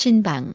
신방